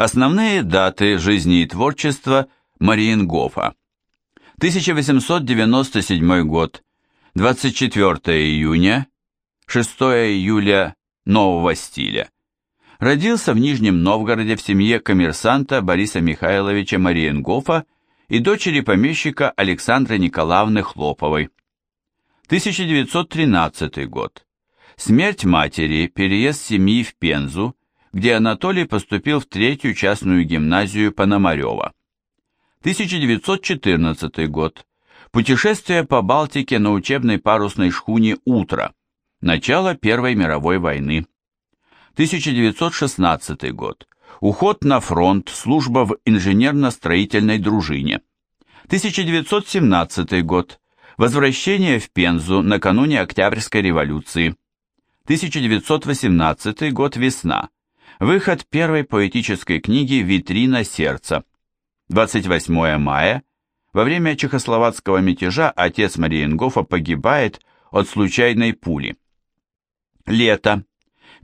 Основные даты жизни и творчества Мариенгофа. 1897 год, 24 июня, 6 июля нового стиля. Родился в Нижнем Новгороде в семье коммерсанта Бориса Михайловича Мариенгофа и дочери помещика Александры Николаевны Хлоповой. 1913 год. Смерть матери, переезд семьи в Пензу, где Анатолий поступил в третью частную гимназию Пономарева. 1914 год. Путешествие по Балтике на учебной парусной шхуне «Утро». Начало Первой мировой войны. 1916 год. Уход на фронт, служба в инженерно-строительной дружине. 1917 год. Возвращение в Пензу накануне Октябрьской революции. 1918 год. Весна. Выход первой поэтической книги «Витрина сердца». 28 мая. Во время чехословацкого мятежа отец Мариенгофа погибает от случайной пули. Лето.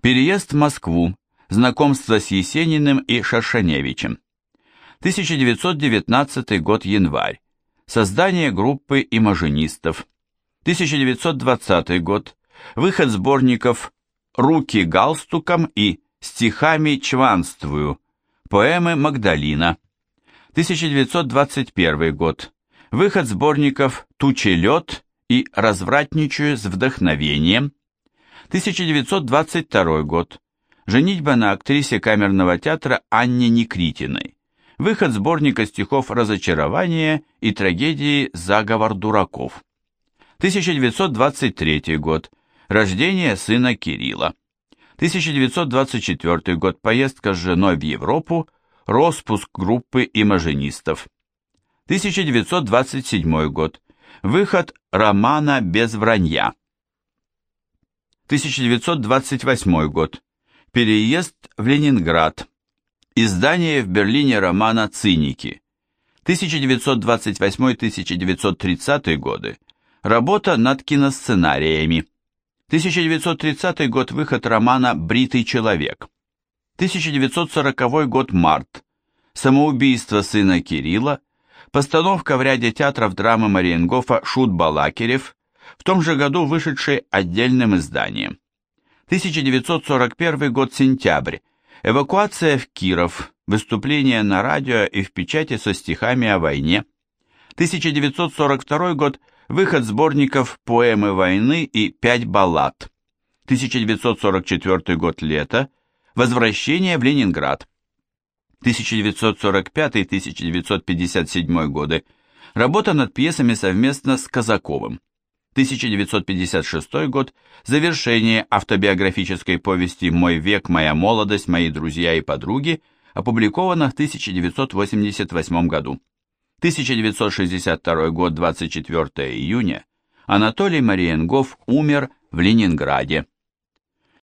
Переезд в Москву. Знакомство с Есениным и Шаршаневичем. 1919 год январь. Создание группы имажинистов. 1920 год. Выход сборников «Руки галстуком» и «Стихами чванствую». Поэмы Магдалина. 1921 год. Выход сборников «Тучи лед» и «Развратничаю с вдохновением». 1922 год. Женитьба на актрисе камерного театра Анне Никритиной. Выход сборника стихов «Разочарование» и трагедии «Заговор дураков». 1923 год. Рождение сына Кирилла. 1924 год. Поездка с женой в Европу. Роспуск группы имажинистов. 1927 год. Выход романа «Без вранья». 1928 год. Переезд в Ленинград. Издание в Берлине романа «Циники». 1928-1930 годы. Работа над киносценариями. 1930 год. Выход романа «Бритый человек». 1940 год. Март. Самоубийство сына Кирилла. Постановка в ряде театров драмы Мариенгофа «Шут Балакирев», в том же году вышедшей отдельным изданием. 1941 год. Сентябрь. Эвакуация в Киров, выступление на радио и в печати со стихами о войне. 1942 год. Выход сборников «Поэмы войны» и «Пять баллад». 1944 год. Лето. Возвращение в Ленинград. 1945-1957 годы. Работа над пьесами совместно с Казаковым. 1956 год. Завершение автобиографической повести «Мой век, моя молодость, мои друзья и подруги», опубликовано в 1988 году. 1962 год, 24 июня. Анатолий Мариенгоф умер в Ленинграде.